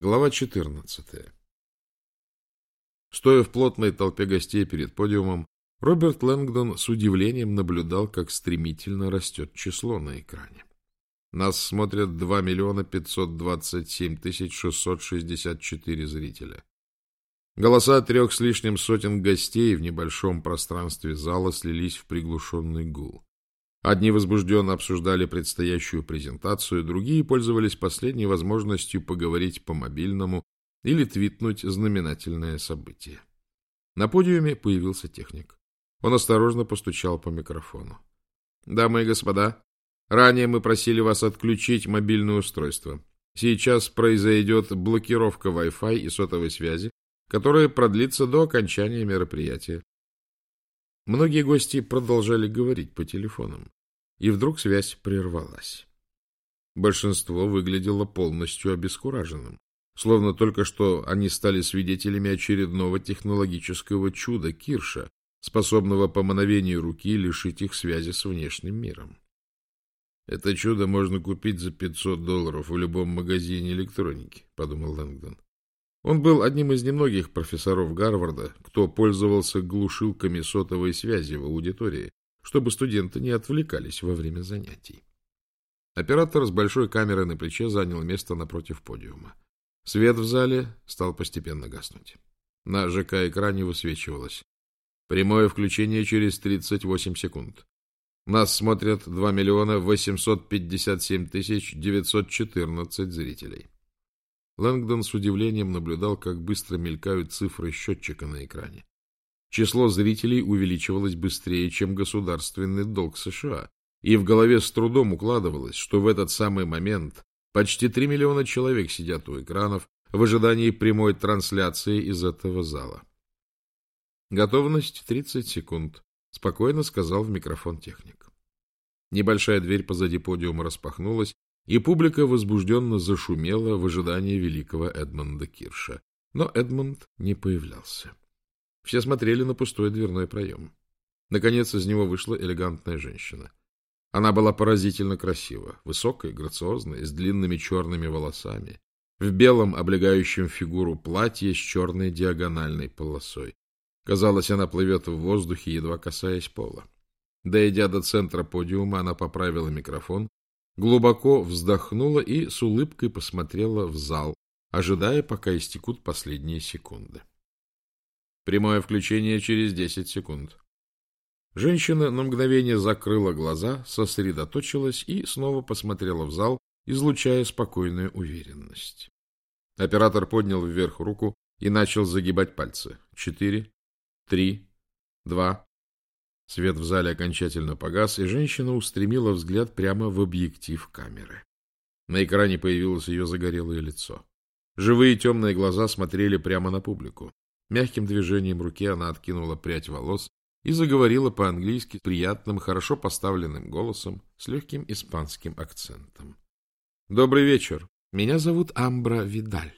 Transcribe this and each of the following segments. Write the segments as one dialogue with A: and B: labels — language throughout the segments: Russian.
A: Глава 14. Стоя в плотной толпе гостей перед подиумом, Роберт Лэнгдон с удивлением наблюдал, как стремительно растет число на экране. Нас смотрят 2 миллиона 527 тысяч 664 зрителя. Голоса трех с лишним сотен гостей в небольшом пространстве зала слились в приглушенный гул. Одни возбужденно обсуждали предстоящую презентацию, другие пользовались последней возможностью поговорить по мобильному или твитнуть знаменательное событие. На подиуме появился техник. Он осторожно постучал по микрофону. «Дамы и господа, ранее мы просили вас отключить мобильное устройство. Сейчас произойдет блокировка Wi-Fi и сотовой связи, которая продлится до окончания мероприятия. Многие гости продолжали говорить по телефонам, и вдруг связь прервалась. Большинство выглядело полностью обескураженным, словно только что они стали свидетелями очередного технологического чуда Кирша, способного по мановению руки лишить их связи с внешним миром. «Это чудо можно купить за 500 долларов в любом магазине электроники», — подумал Лэнгдон. Он был одним из немногих профессоров Гарварда, кто пользовался глушилками сотовой связи в аудитории, чтобы студенты не отвлекались во время занятий. Оператор с большой камерой на плече занял место напротив подиума. Свет в зале стал постепенно гаснуть. На ЖК-экране высвечивалось. Прямое включение через 38 секунд. Нас смотрят 2 миллиона 857 тысяч 914 зрителей. Лэнгдон с удивлением наблюдал, как быстро мелькают цифры счетчика на экране. Число зрителей увеличивалось быстрее, чем государственный долг США, и в голове с трудом укладывалось, что в этот самый момент почти 3 миллиона человек сидят у экранов в ожидании прямой трансляции из этого зала. «Готовность 30 секунд», — спокойно сказал в микрофон техник. Небольшая дверь позади подиума распахнулась, и публика возбужденно зашумела в ожидании великого Эдмонда Кирша. Но Эдмонд не появлялся. Все смотрели на пустой дверной проем. Наконец из него вышла элегантная женщина. Она была поразительно красива, высокая, грациозная, с длинными черными волосами, в белом облегающем фигуру платье с черной диагональной полосой. Казалось, она плывет в воздухе, едва касаясь пола. Дойдя до центра подиума, она поправила микрофон глубоко вздохнула и с улыбкой посмотрела в зал, ожидая, пока истекут последние секунды. Прямое включение через десять секунд. Женщина на мгновение закрыла глаза, сосредоточилась и снова посмотрела в зал, излучая спокойную уверенность. Оператор поднял вверх руку и начал загибать пальцы. Четыре, три, два, Свет в зале окончательно погас, и женщина устремила взгляд прямо в объектив камеры. На экране появилось ее загорелое лицо. Живые темные глаза смотрели прямо на публику. Мягким движением руки она откинула прядь волос и заговорила по-английски приятным, хорошо поставленным голосом с легким испанским акцентом. — Добрый вечер. Меня зовут Амбра Видаль.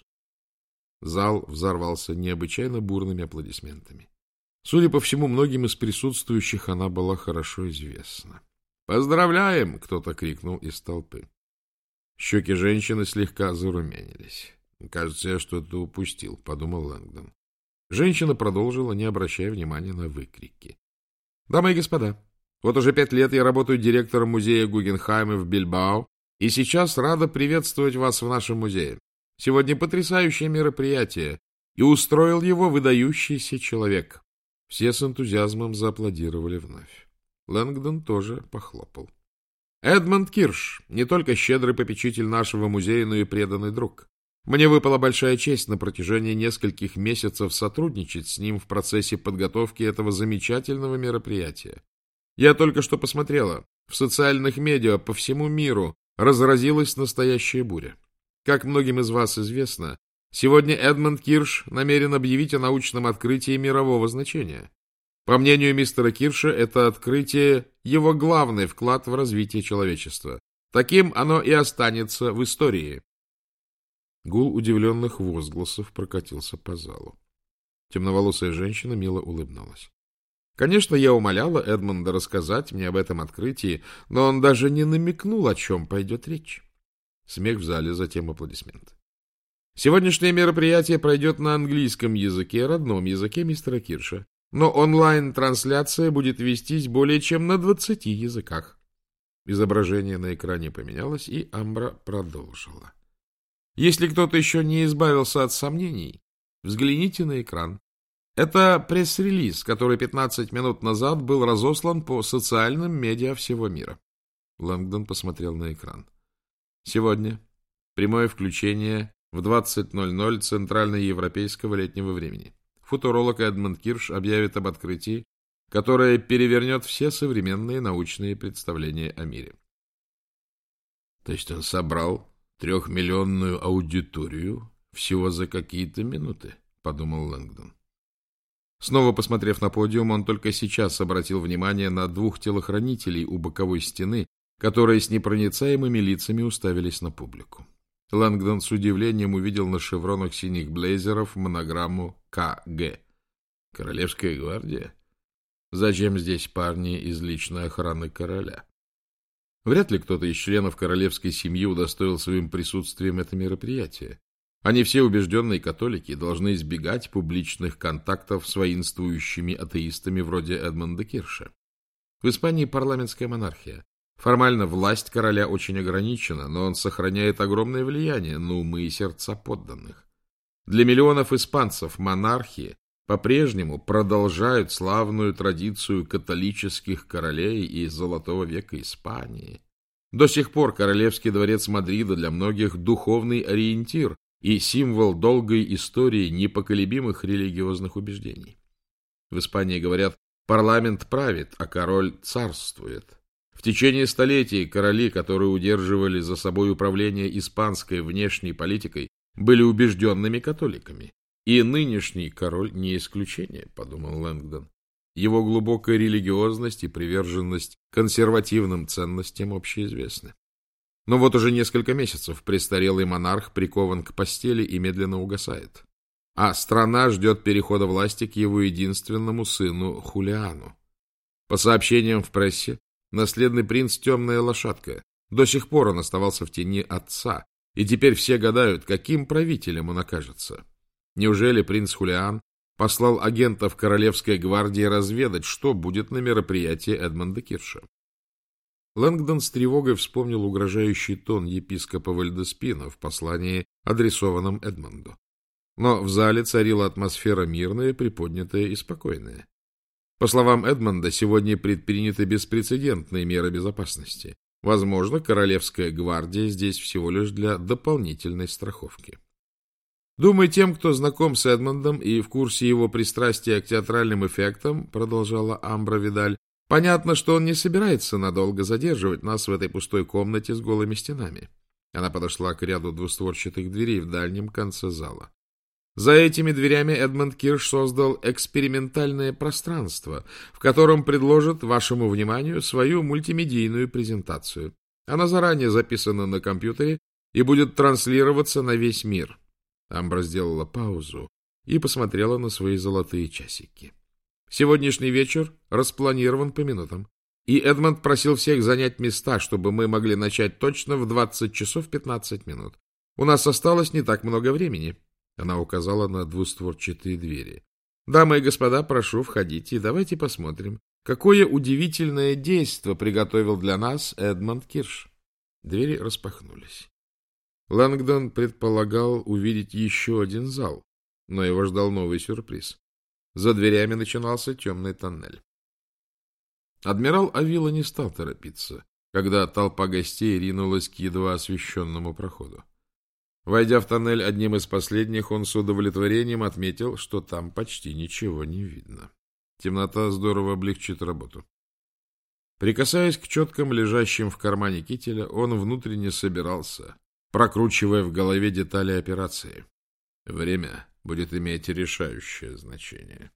A: Зал взорвался необычайно бурными аплодисментами. Судя по всему, многим из присутствующих она была хорошо известна. «Поздравляем!» — кто-то крикнул из толпы. Щеки женщины слегка зарумянились. «Кажется, я что-то упустил», — подумал Лэнгдон. Женщина продолжила, не обращая внимания на выкрики. «Дамы и господа, вот уже пять лет я работаю директором музея Гугенхайма в Бильбао, и сейчас рада приветствовать вас в нашем музее. Сегодня потрясающее мероприятие, и устроил его выдающийся человек. Все с энтузиазмом зааплодировали вновь. Лэнгдон тоже похлопал. Эдмонд Кирш, не только щедрый попечитель нашего музея, но и преданный друг. Мне выпала большая честь на протяжении нескольких месяцев сотрудничать с ним в процессе подготовки этого замечательного мероприятия. Я только что посмотрела. В социальных медиа по всему миру разразилась настоящая буря. Как многим из вас известно, Сегодня Эдмонд Кирш намерен объявить о научном открытии мирового значения. По мнению мистера Кирша, это открытие – его главный вклад в развитие человечества. Таким оно и останется в истории. Гул удивленных возгласов прокатился по залу. Темноволосая женщина мило улыбнулась. Конечно, я умоляла Эдмонда рассказать мне об этом открытии, но он даже не намекнул, о чем пойдет речь. Смех в зале, затем аплодисменты. Сегодняшнее мероприятие пройдет на английском языке, родном языке мистера Кирша, но онлайн-трансляция будет вестись более чем на 20 языках. Изображение на экране поменялось, и Амбра продолжила. Если кто-то еще не избавился от сомнений, взгляните на экран. Это пресс-релиз, который 15 минут назад был разослан по социальным медиа всего мира. Лэнгдон посмотрел на экран. Сегодня прямое включение в 20.00 центральноевропейского летнего времени. Футуролог Эдмонд Кирш объявит об открытии, которое перевернет все современные научные представления о мире. То есть он собрал трехмиллионную аудиторию всего за какие-то минуты, подумал Лэнгдон. Снова посмотрев на подиум, он только сейчас обратил внимание на двух телохранителей у боковой стены, которые с непроницаемыми лицами уставились на публику. Лэнгдон с удивлением увидел на шевронах синих блейзеров монограмму КГ. Королевская гвардия? Зачем здесь парни из личной охраны короля? Вряд ли кто-то из членов королевской семьи удостоил своим присутствием это мероприятие. Они все убежденные католики должны избегать публичных контактов с воинствующими атеистами вроде Эдмонда Кирша. В Испании парламентская монархия. Формально власть короля очень ограничена, но он сохраняет огромное влияние на умы и сердца подданных. Для миллионов испанцев монархии по-прежнему продолжают славную традицию католических королей и Золотого века Испании. До сих пор Королевский дворец Мадрида для многих духовный ориентир и символ долгой истории непоколебимых религиозных убеждений. В Испании говорят, парламент правит, а король царствует. В течение столетий короли, которые удерживали за собой управление испанской внешней политикой, были убежденными католиками. И нынешний король не исключение, подумал Лэнгдон. Его глубокая религиозность и приверженность консервативным ценностям общеизвестны. Но вот уже несколько месяцев престарелый монарх прикован к постели и медленно угасает. А страна ждет перехода власти к его единственному сыну Хулиану. По сообщениям в прессе, Наследный принц — темная лошадка. До сих пор он оставался в тени отца, и теперь все гадают, каким правителем он окажется. Неужели принц Хулиан послал агентов Королевской гвардии разведать, что будет на мероприятии Эдмонда Кирша? Лэнгдон с тревогой вспомнил угрожающий тон епископа Вальдеспина в послании, адресованном Эдмонду. Но в зале царила атмосфера мирная, приподнятая и спокойная. По словам Эдмонда, сегодня предприняты беспрецедентные меры безопасности. Возможно, Королевская гвардия здесь всего лишь для дополнительной страховки. Думаю, тем, кто знаком с Эдмондом и в курсе его пристрастия к театральным эффектам, продолжала Амбра Видаль, понятно, что он не собирается надолго задерживать нас в этой пустой комнате с голыми стенами. Она подошла к ряду двустворчатых дверей в дальнем конце зала. За этими дверями Эдмонд Кирш создал экспериментальное пространство, в котором предложит вашему вниманию свою мультимедийную презентацию. Она заранее записана на компьютере и будет транслироваться на весь мир. Амбра сделала паузу и посмотрела на свои золотые часики. Сегодняшний вечер распланирован по минутам, и Эдмонд просил всех занять места, чтобы мы могли начать точно в 20 часов 15 минут. У нас осталось не так много времени. Она указала на двустворчатые двери. «Дамы и господа, прошу, входите, давайте посмотрим, какое удивительное действо приготовил для нас Эдмонд Кирш». Двери распахнулись. Лэнгдон предполагал увидеть еще один зал, но его ждал новый сюрприз. За дверями начинался темный тоннель. Адмирал Авила не стал торопиться, когда толпа гостей ринулась к едва освещенному проходу. Войдя в тоннель одним из последних, он с удовлетворением отметил, что там почти ничего не видно. Темнота здорово облегчит работу. Прикасаясь к четкам, лежащим в кармане кителя, он внутренне собирался, прокручивая в голове детали операции. Время будет иметь решающее значение.